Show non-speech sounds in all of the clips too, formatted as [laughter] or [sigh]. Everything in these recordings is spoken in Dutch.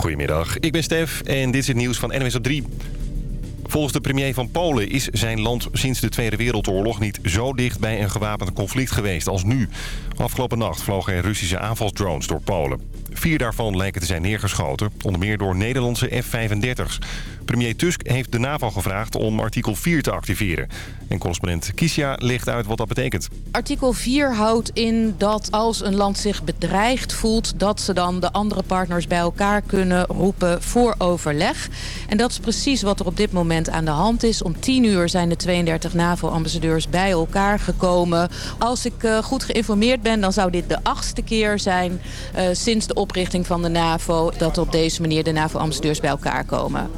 Goedemiddag, ik ben Stef en dit is het nieuws van NWS op 3. Volgens de premier van Polen is zijn land sinds de Tweede Wereldoorlog niet zo dicht bij een gewapend conflict geweest als nu. Afgelopen nacht vlogen er Russische aanvalsdrones door Polen. Vier daarvan lijken te zijn neergeschoten, onder meer door Nederlandse F-35's. Premier Tusk heeft de NAVO gevraagd om artikel 4 te activeren. En correspondent Kiesja legt uit wat dat betekent. Artikel 4 houdt in dat als een land zich bedreigd voelt... dat ze dan de andere partners bij elkaar kunnen roepen voor overleg. En dat is precies wat er op dit moment aan de hand is. Om 10 uur zijn de 32 NAVO-ambassadeurs bij elkaar gekomen. Als ik uh, goed geïnformeerd ben, dan zou dit de achtste keer zijn... Uh, sinds de oprichting van de NAVO... dat op deze manier de NAVO-ambassadeurs bij elkaar komen.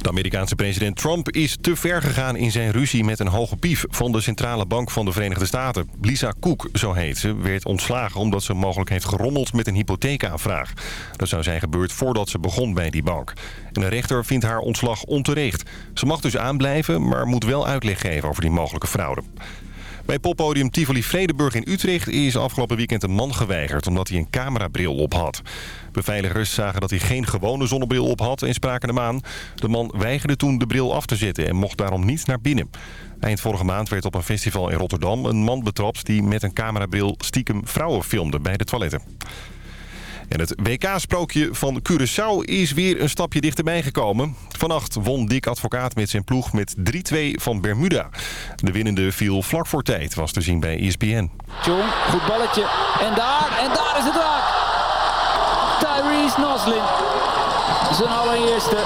De Amerikaanse president Trump is te ver gegaan in zijn ruzie met een hoge pief van de Centrale Bank van de Verenigde Staten. Lisa Cook, zo heet ze, werd ontslagen omdat ze mogelijk heeft gerommeld met een hypotheekaanvraag. Dat zou zijn gebeurd voordat ze begon bij die bank. En de rechter vindt haar ontslag onterecht. Ze mag dus aanblijven, maar moet wel uitleg geven over die mogelijke fraude. Bij poppodium Tivoli Vredeburg in Utrecht is afgelopen weekend een man geweigerd omdat hij een camerabril op had. Beveiligers zagen dat hij geen gewone zonnebril op had en spraken hem aan. De man weigerde toen de bril af te zetten en mocht daarom niet naar binnen. Eind vorige maand werd op een festival in Rotterdam een man betrapt die met een camerabril stiekem vrouwen filmde bij de toiletten. En het WK-sprookje van Curaçao is weer een stapje dichterbij gekomen. Vannacht won Dick Advocaat met zijn ploeg met 3-2 van Bermuda. De winnende viel vlak voor tijd, was te zien bij ESPN. Jong, goed balletje. En daar, en daar is het raak. Tyrese Noslin. Zijn allereerste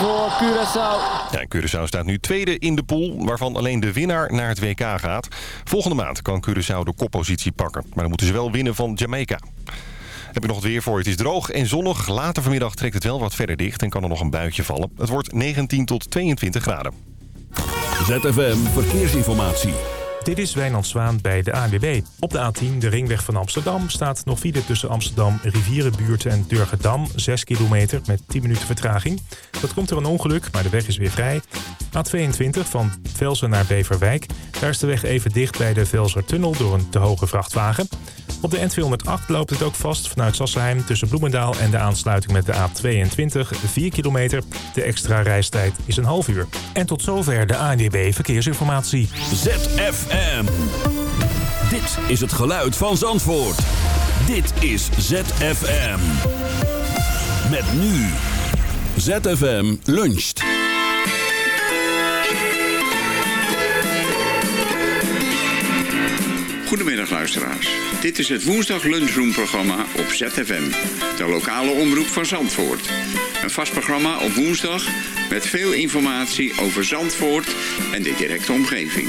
voor Curaçao. Ja, Curaçao staat nu tweede in de pool, waarvan alleen de winnaar naar het WK gaat. Volgende maand kan Curaçao de koppositie pakken. Maar dan moeten ze wel winnen van Jamaica. Heb ik nog het weer voor. Het is droog en zonnig. Later vanmiddag trekt het wel wat verder dicht en kan er nog een buitje vallen. Het wordt 19 tot 22 graden. ZFM Verkeersinformatie. Dit is Wijnand Zwaan bij de ANWB. Op de A10, de ringweg van Amsterdam, staat nog file tussen Amsterdam, Rivierenbuurten en Durgedam. 6 kilometer met 10 minuten vertraging. Dat komt er een ongeluk, maar de weg is weer vrij. A22 van Velzen naar Beverwijk. Daar is de weg even dicht bij de Velsertunnel door een te hoge vrachtwagen. Op de N208 loopt het ook vast vanuit Sassenheim tussen Bloemendaal en de aansluiting met de A22 4 kilometer. De extra reistijd is een half uur. En tot zover de ANWB Verkeersinformatie. ZFM. Dit is het geluid van Zandvoort. Dit is ZFM. Met nu. ZFM luncht. Goedemiddag luisteraars. Dit is het woensdag lunchroom programma op ZFM. De lokale omroep van Zandvoort. Een vast programma op woensdag met veel informatie over Zandvoort en de directe omgeving.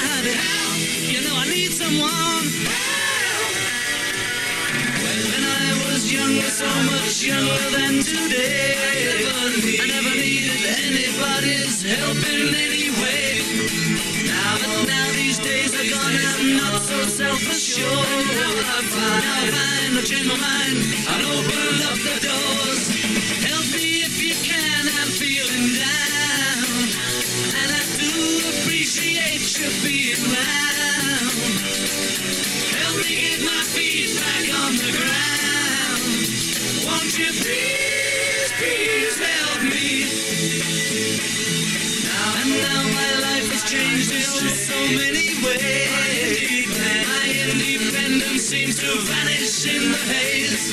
When I was so much younger than today, I never needed anybody's help in any way. Now, now these days are gone, I'm not so self-assured. I find, now I find, I change mind, I'll open up the doors. Many ways. My independence seems to vanish in the haze.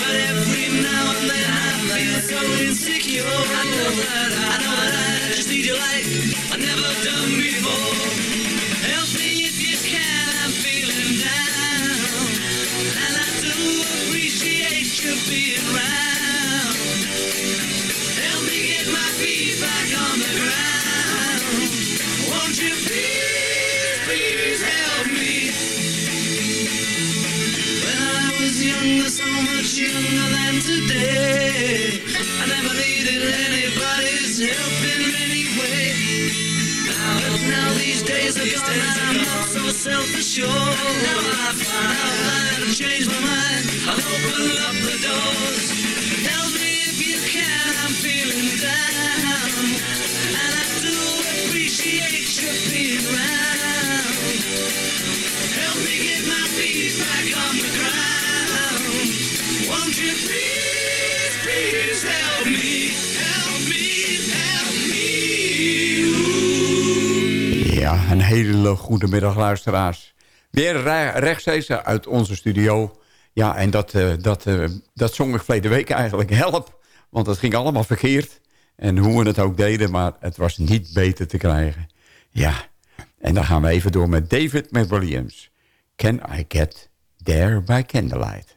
But every now and then I feel so insecure. I know that I, I know that I just need your light. I've never done before. Self-assured. Now I find out I've changed my mind. I'll open up the doors. Tell me if you can, I'm feeling down. And I do appreciate you being around. Ja, een hele goede middag luisteraars. Weer re- rechtstreeks uit onze studio. Ja, en dat, eh, dat, eh, dat zong ik verleden week eigenlijk. [laughs] Help, want het ging allemaal verkeerd. En hoe we het ook deden, maar het was niet beter te krijgen. Ja, en dan gaan we even door met David McWilliams. Can I get there by candlelight?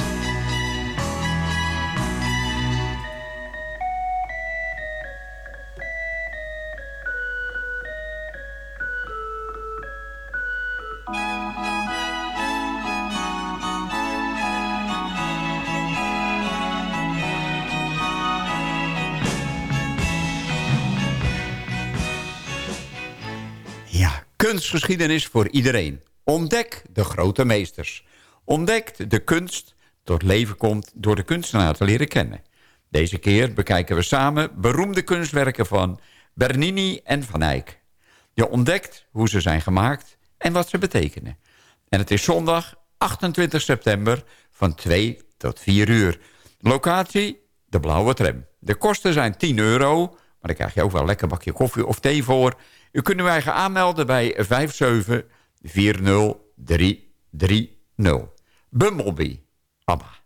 Kunstgeschiedenis voor iedereen. Ontdek de grote meesters. Ontdek de kunst tot leven komt door de kunstenaar te leren kennen. Deze keer bekijken we samen beroemde kunstwerken van Bernini en Van Eyck. Je ontdekt hoe ze zijn gemaakt en wat ze betekenen. En het is zondag 28 september van 2 tot 4 uur. Locatie, de Blauwe Tram. De kosten zijn 10 euro, maar daar krijg je ook wel een lekker bakje koffie of thee voor. U kunt uw eigen aanmelden bij 57 40330. Bumblebee, ABBA.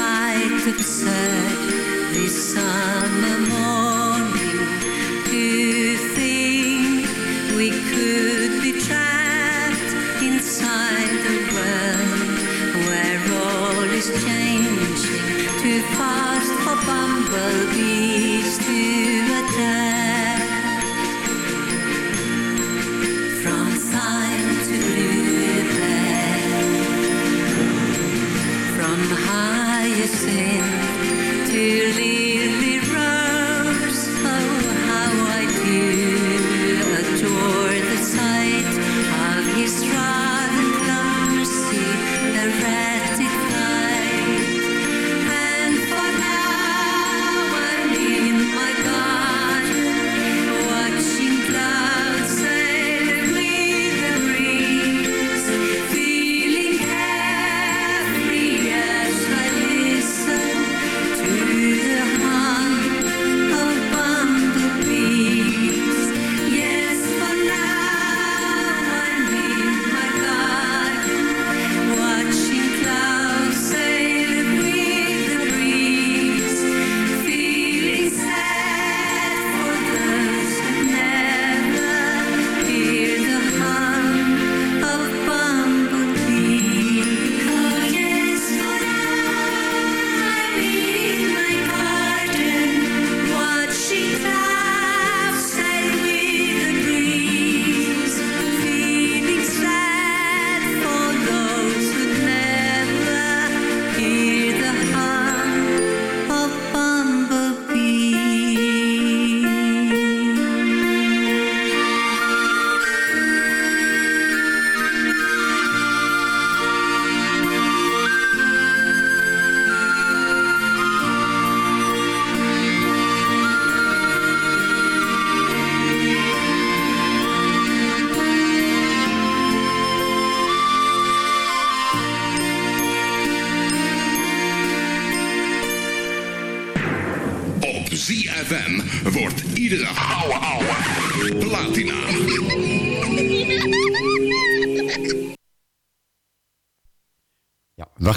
Quite this summer morning. To think we could be trapped inside world where all is changing? Too fast for bumblebees hyacinth to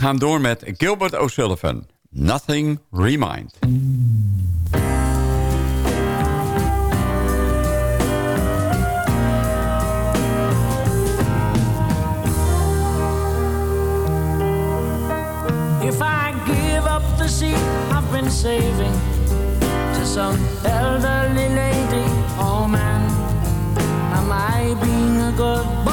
gaan door met Gilbert O'Sullivan. Nothing Remind. If I give up the seat I've been saving to some elderly lady, oh man, am I being a good boy?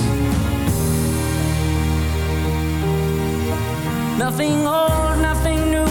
Nothing old, nothing new,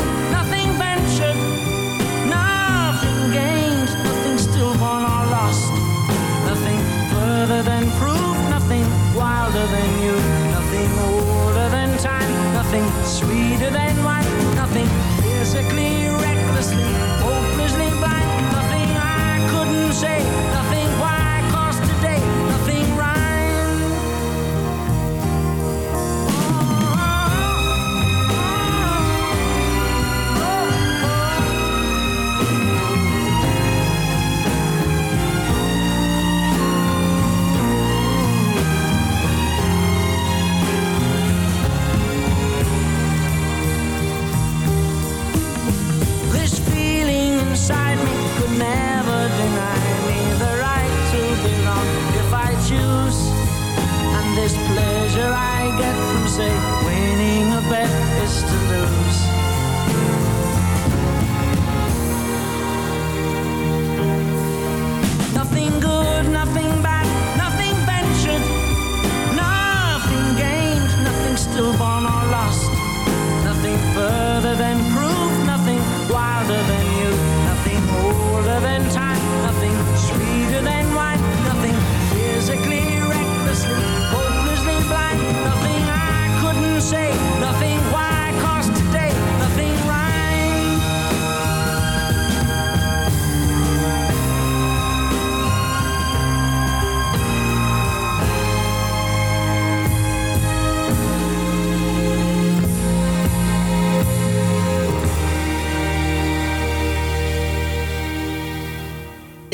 say, winning a bet is to lose. Nothing good, nothing bad, nothing ventured, nothing gained, nothing stillborn or lost. Nothing further than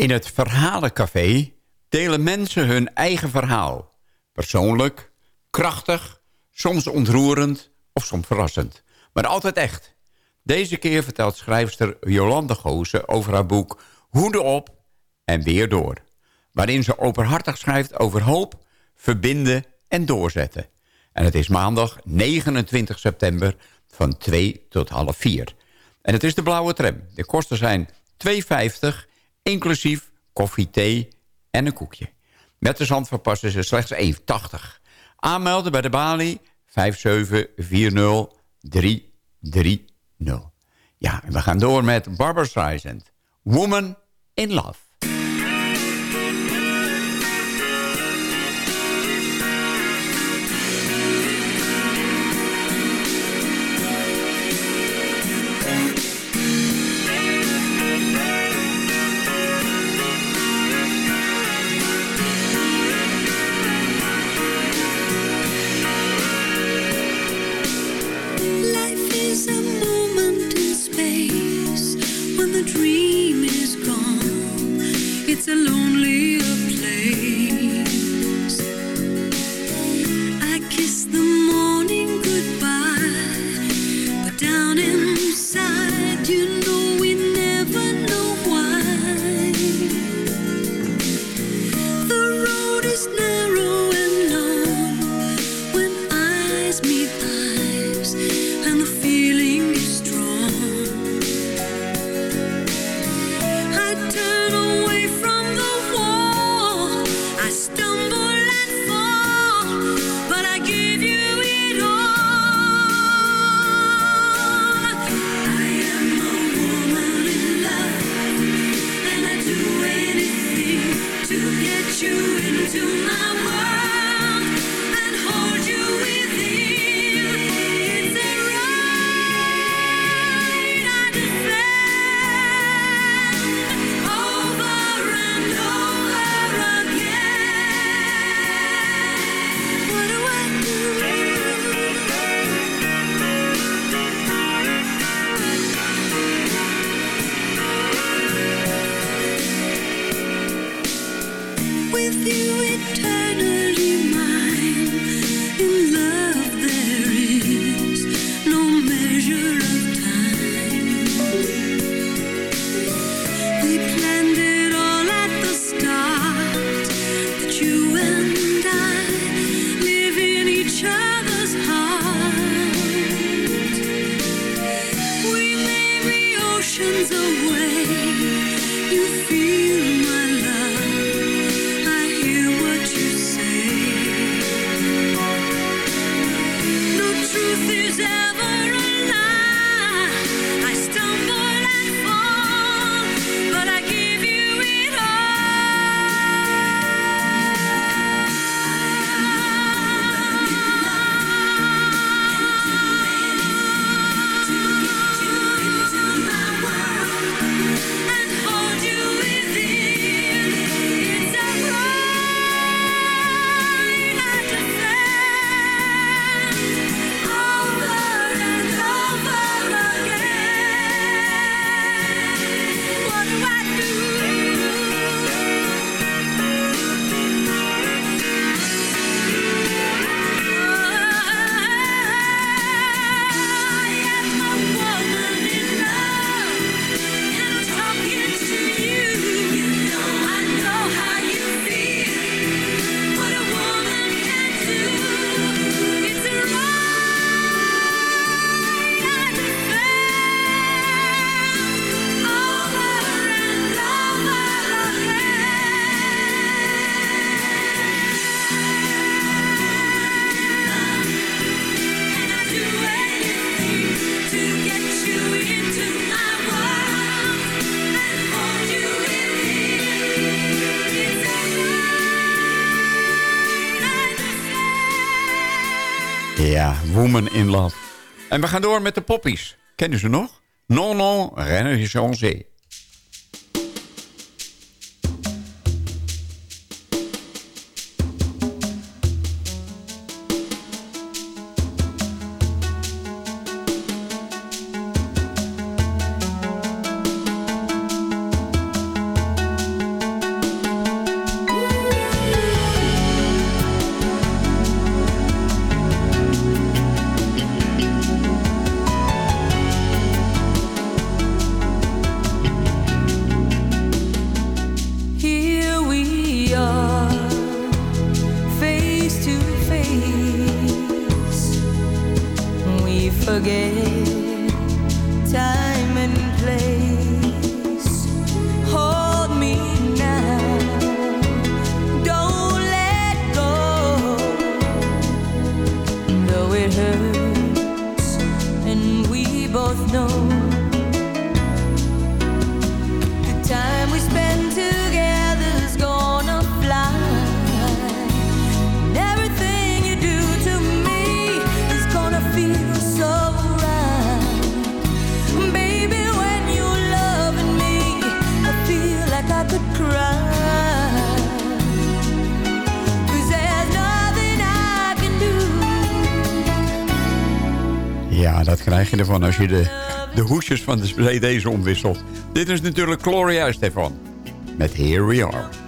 In het Verhalencafé delen mensen hun eigen verhaal. Persoonlijk, krachtig, soms ontroerend of soms verrassend. Maar altijd echt. Deze keer vertelt schrijfster Jolande Goosen over haar boek Hoede op en weer door. Waarin ze openhartig schrijft over hoop, verbinden en doorzetten. En het is maandag 29 september van 2 tot half 4. En het is de blauwe tram. De kosten zijn 2,50 inclusief koffie, thee en een koekje. Met de zandverpas is slechts 1,80. Aanmelden bij de balie 5740330. Ja, en we gaan door met Barbara Streisand. Woman in Love. In Love. En we gaan door met de poppies. Kennen ze nog? Non, non, rien ne changé. time. krijg je ervan als je de, de hoesjes van de cd's omwisselt. Dit is natuurlijk Gloria Stefan met Here We Are.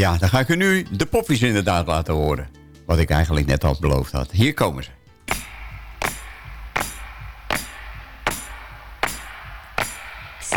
Ja, dan ga ik u nu de poppies inderdaad laten horen. Wat ik eigenlijk net al beloofd had. Hier komen ze.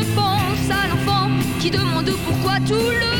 je pense à l'enfant qui demande pourquoi tout le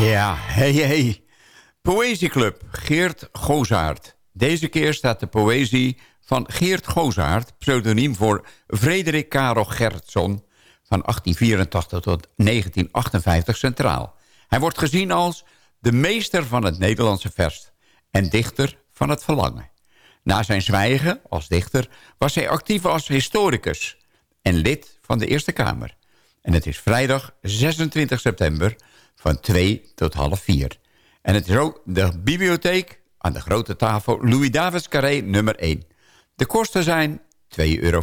Ja, hey, hey. Poëzieclub Geert Gozaard. Deze keer staat de poëzie van Geert Gozaard... pseudoniem voor Frederik Karel Gertsson... van 1884 tot 1958 centraal. Hij wordt gezien als de meester van het Nederlandse vers... en dichter van het verlangen. Na zijn zwijgen als dichter was hij actief als historicus... en lid van de Eerste Kamer. En het is vrijdag 26 september van 2 tot half 4. En het is ook de bibliotheek aan de grote tafel Louis Davids Carré nummer 1. De kosten zijn 2,50 euro,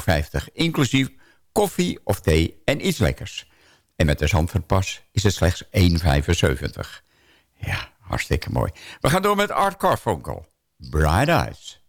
inclusief koffie of thee en iets lekkers. En met de Zandvoortpas is het slechts 1,75. Ja, hartstikke mooi. We gaan door met Art Carfunkel. Bright Eyes.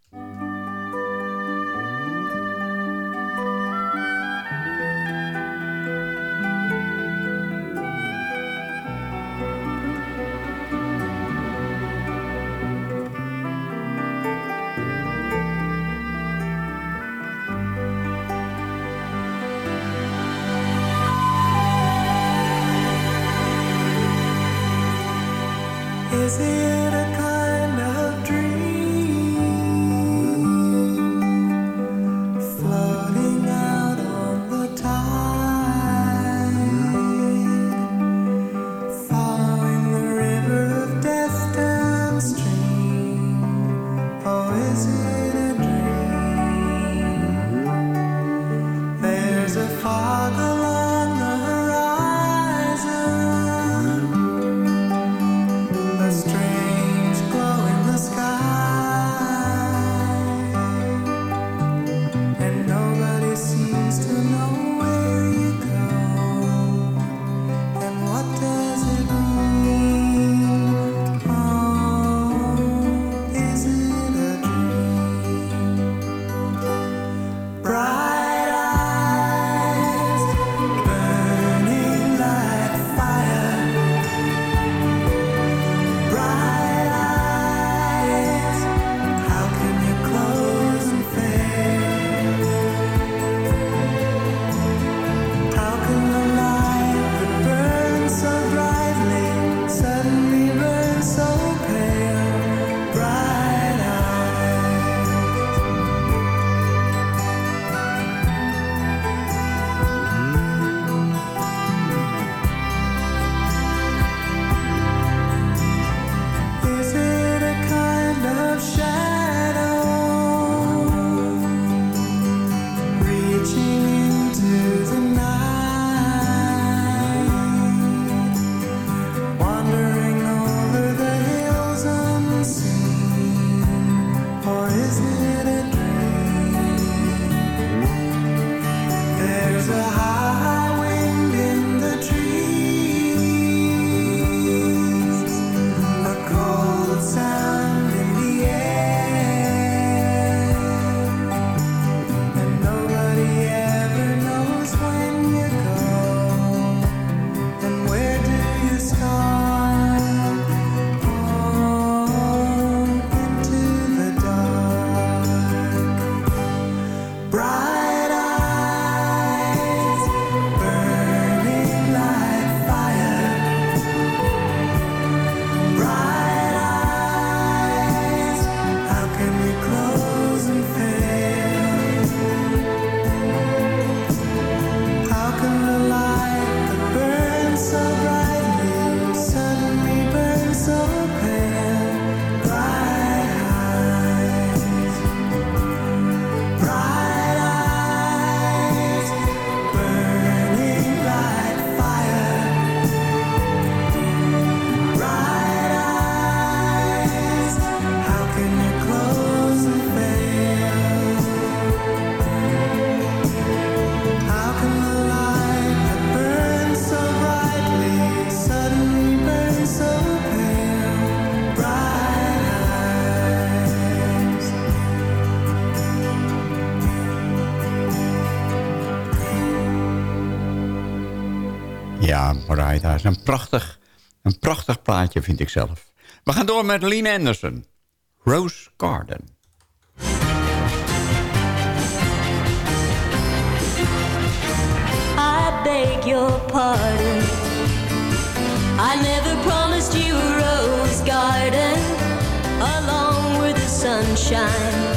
een prachtig, een prachtig plaatje, vind ik zelf. We gaan door met Lene Anderson. Rose Garden. I beg your pardon. I never promised you a rose garden along with the sunshine.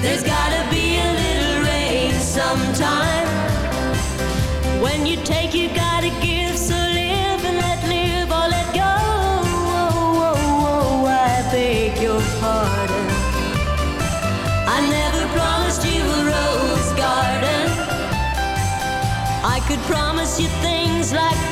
There's gotta be a little rain sometime. When you take, your garden could promise you things like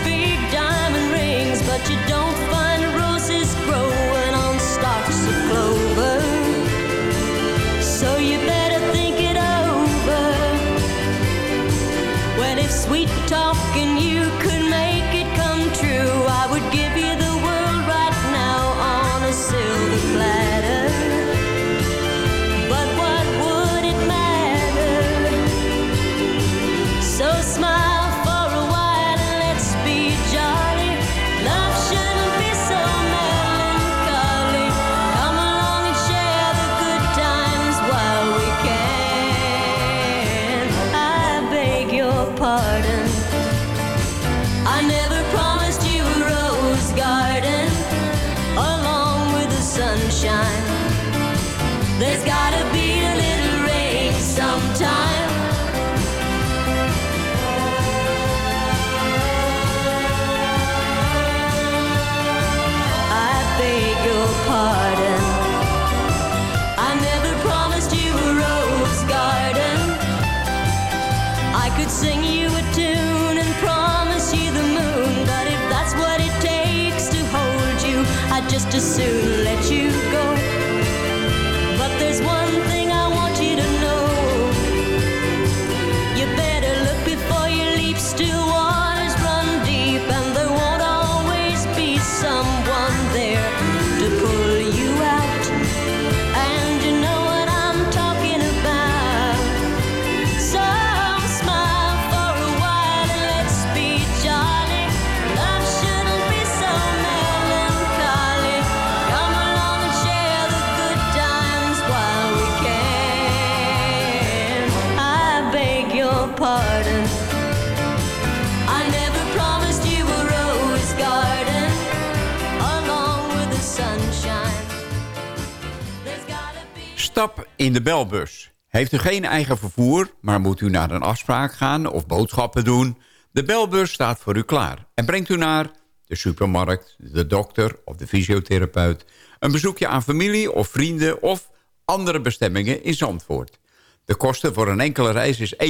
in de belbus. Heeft u geen eigen vervoer, maar moet u naar een afspraak gaan of boodschappen doen? De belbus staat voor u klaar en brengt u naar de supermarkt, de dokter of de fysiotherapeut... een bezoekje aan familie of vrienden of andere bestemmingen in Zandvoort. De kosten voor een enkele reis is 1,25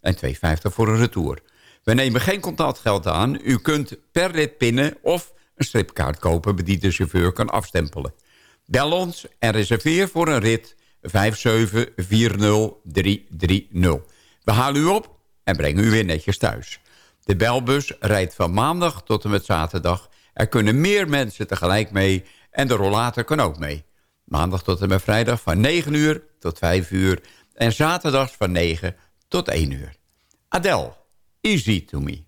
en 2,50 voor een retour. We nemen geen contactgeld aan. U kunt per lid pinnen of een stripkaart kopen... die de chauffeur kan afstempelen. Bel ons en reserveer voor een rit 5740330. We halen u op en brengen u weer netjes thuis. De belbus rijdt van maandag tot en met zaterdag. Er kunnen meer mensen tegelijk mee en de rollator kan ook mee. Maandag tot en met vrijdag van 9 uur tot 5 uur... en zaterdags van 9 tot 1 uur. Adel, easy to me.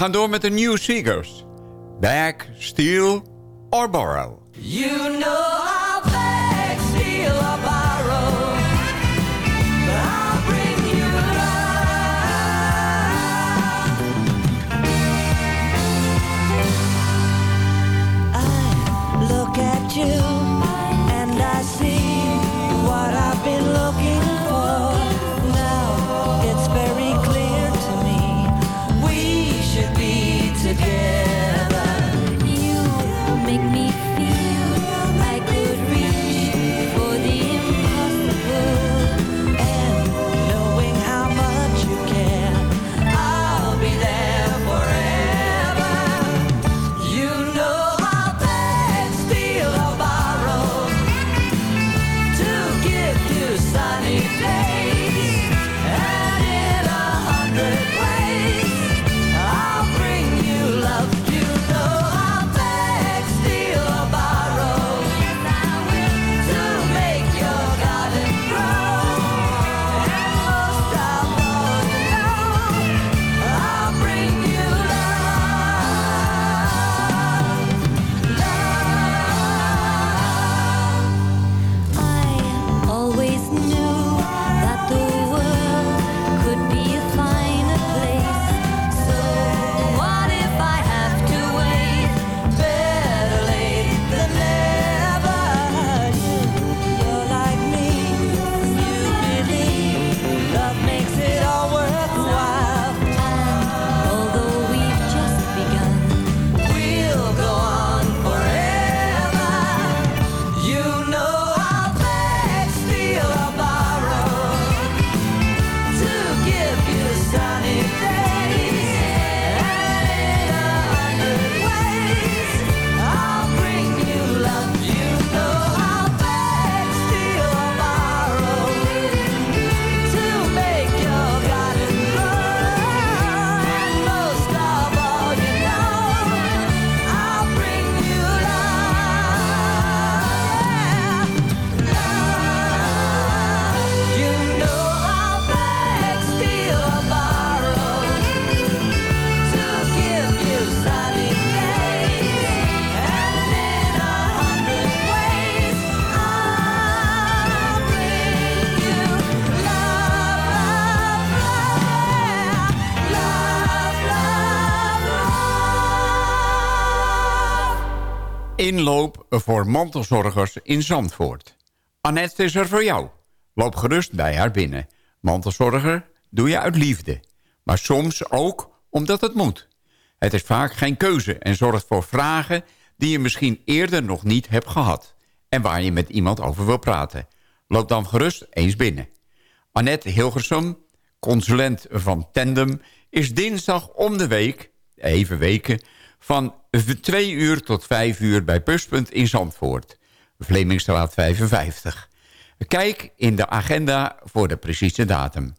gaan door met de New Seekers. Back, Steal or Borrow. You know voor mantelzorgers in Zandvoort. Annette is er voor jou. Loop gerust bij haar binnen. Mantelzorger doe je uit liefde. Maar soms ook omdat het moet. Het is vaak geen keuze en zorgt voor vragen... die je misschien eerder nog niet hebt gehad. En waar je met iemand over wil praten. Loop dan gerust eens binnen. Annette Hilgersum, consulent van Tandem... is dinsdag om de week, even weken... van 2 uur tot 5 uur bij Pluspunt in Zandvoort. Vlemingstraat 55. Kijk in de agenda voor de precieze datum.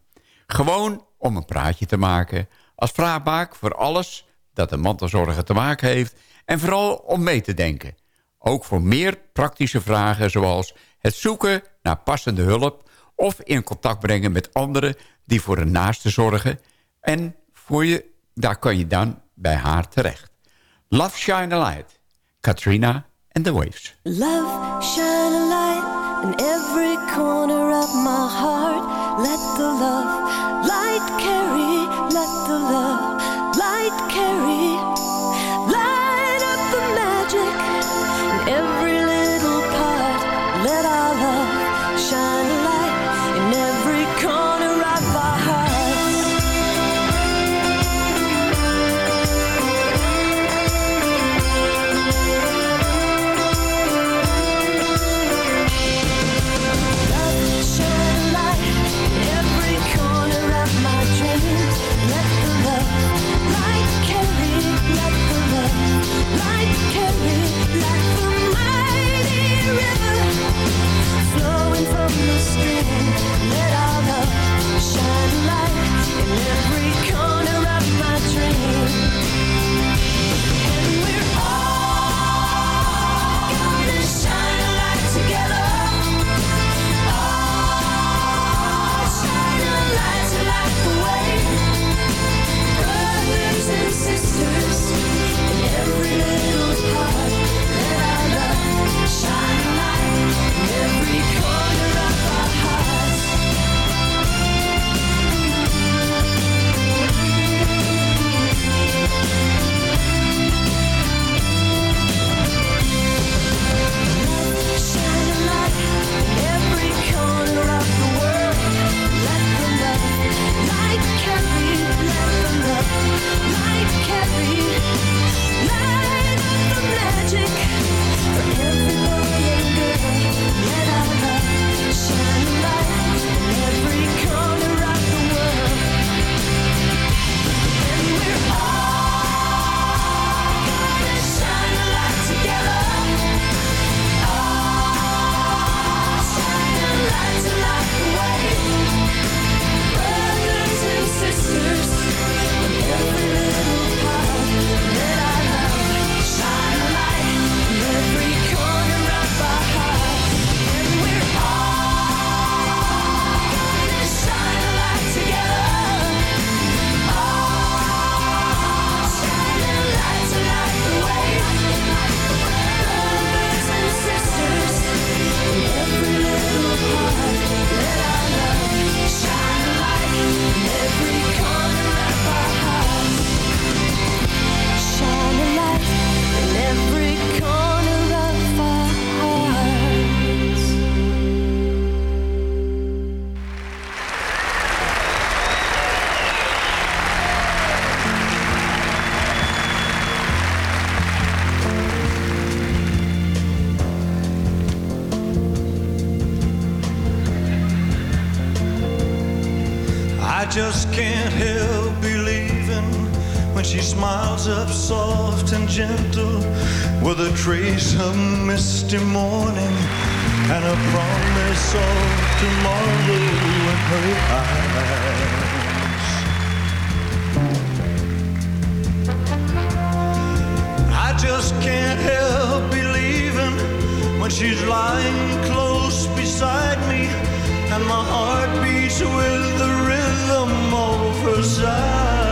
Gewoon om een praatje te maken... als vraagbaak voor alles dat de mantelzorger te maken heeft... en vooral om mee te denken. Ook voor meer praktische vragen zoals het zoeken naar passende hulp... of in contact brengen met anderen die voor een naaste zorgen. En voor je, daar kan je dan bij haar terecht. Love Shine a Light. Katrina and the Waves. Love, shine a light in every corner of my heart. Let the love and a promise of tomorrow in her eyes. I just can't help believing when she's lying close beside me and my heart beats with the rhythm of her sighs.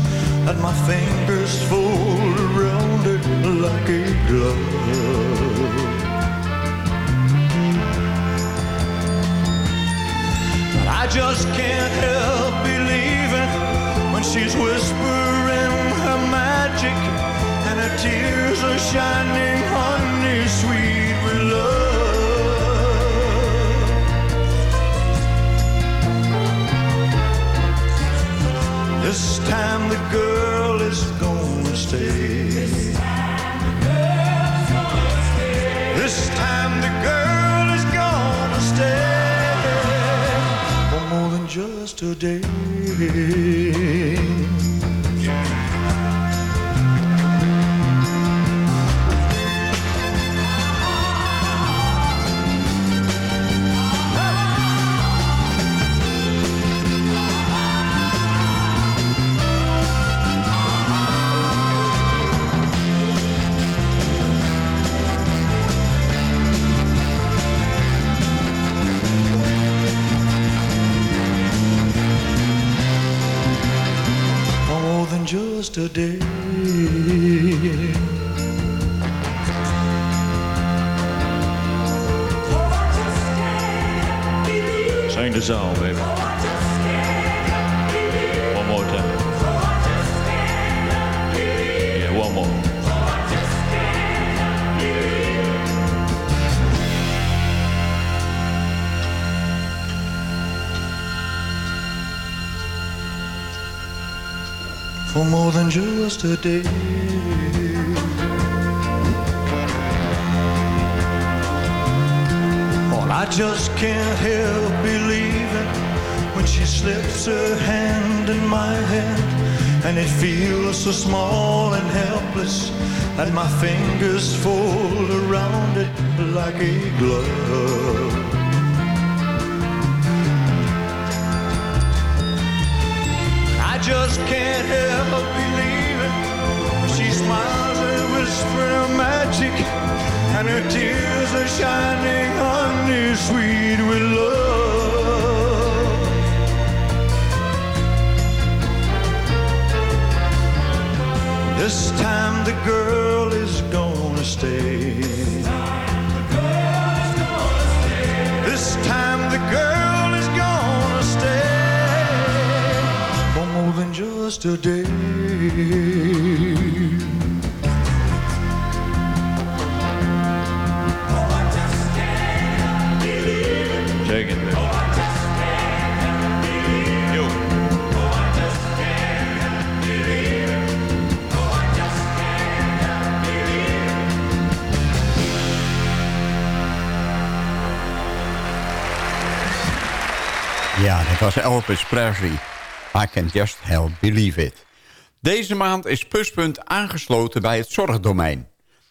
that my fingers fold around it like a glove. But I just can't help believing when she's whispering her magic and her tears are shining honey sweet This time the girl is gonna stay. This time the girl is gonna stay for more than just a day. Sing the baby. One more time. Yeah, one more. For more than just a day. Just can't help believing when she slips her hand in my hand and it feels so small and helpless that my fingers fold around it like a glove. I just can't help believing she smiles and whispers magic and her tears are shining honey sweet with love. This time the girl is gonna stay. This time the girl is gonna stay for more than just a day. Was Elvis Presley. I can just help believe it. Deze maand is Pluspunt aangesloten bij het Zorgdomein.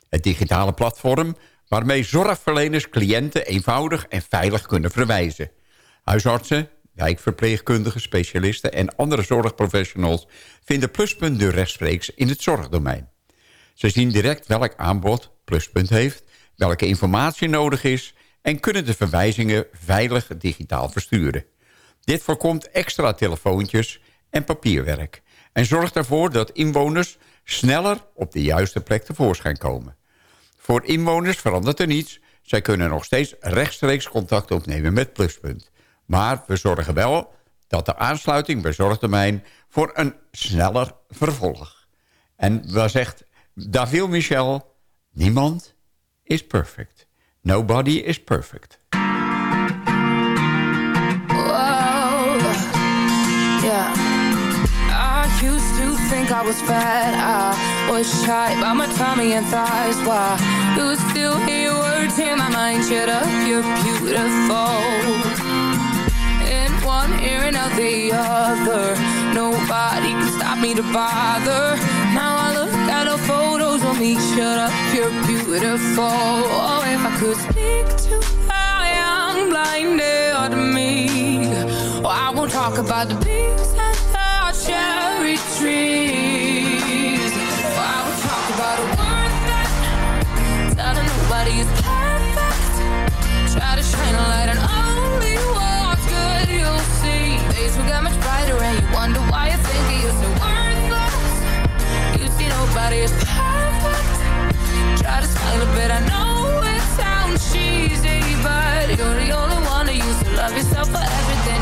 Het digitale platform waarmee zorgverleners cliënten eenvoudig en veilig kunnen verwijzen. Huisartsen, wijkverpleegkundigen, specialisten en andere zorgprofessionals vinden Pluspunt nu rechtstreeks in het zorgdomein. Ze zien direct welk aanbod Pluspunt heeft, welke informatie nodig is en kunnen de verwijzingen veilig digitaal versturen. Dit voorkomt extra telefoontjes en papierwerk en zorgt ervoor dat inwoners sneller op de juiste plek tevoorschijn komen. Voor inwoners verandert er niets. Zij kunnen nog steeds rechtstreeks contact opnemen met Pluspunt. Maar we zorgen wel dat de aansluiting bij Zorgdomein voor een sneller vervolg. En waar zegt David Michel, niemand is perfect. Nobody is perfect. Think I was fat. I was shy by my tummy and thighs. Why you still hear words in my mind? Shut up, you're beautiful. In one ear and out the other. Nobody can stop me to bother. Now I look at the photos of me. Shut up, you're beautiful. Oh, if I could speak to a young blinded me. Oh, I won't talk about the bees and the cherry trees. Talk about telling nobody is perfect. Try to shine a light on only good you'll see. Will get much brighter and you wonder why you think you're so worthless. You see nobody is perfect. Try to smile a bit, I know it sounds cheesy, but you're the only one used to love yourself for everything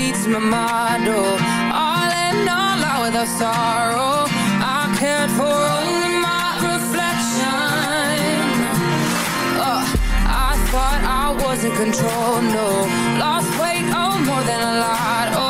beats my model oh. All in all, out with a sorrow. I cared for only my reflection. Uh, I thought I was in control, no. Lost weight, oh, more than a lot, oh.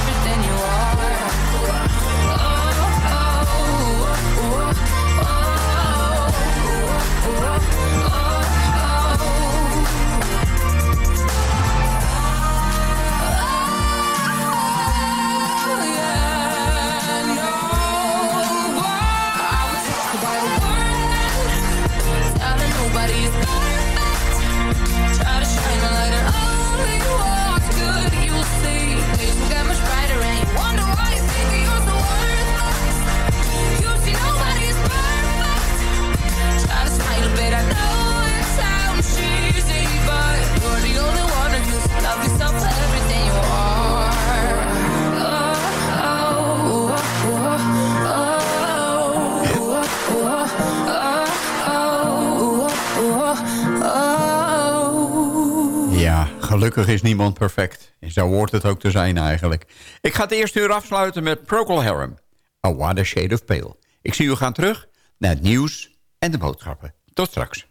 gelukkig is niemand perfect. En zo hoort het ook te zijn eigenlijk. Ik ga het eerste uur afsluiten met Procol Harum. Oh, a What Shade of Pale. Ik zie u gaan terug naar het nieuws en de boodschappen. Tot straks.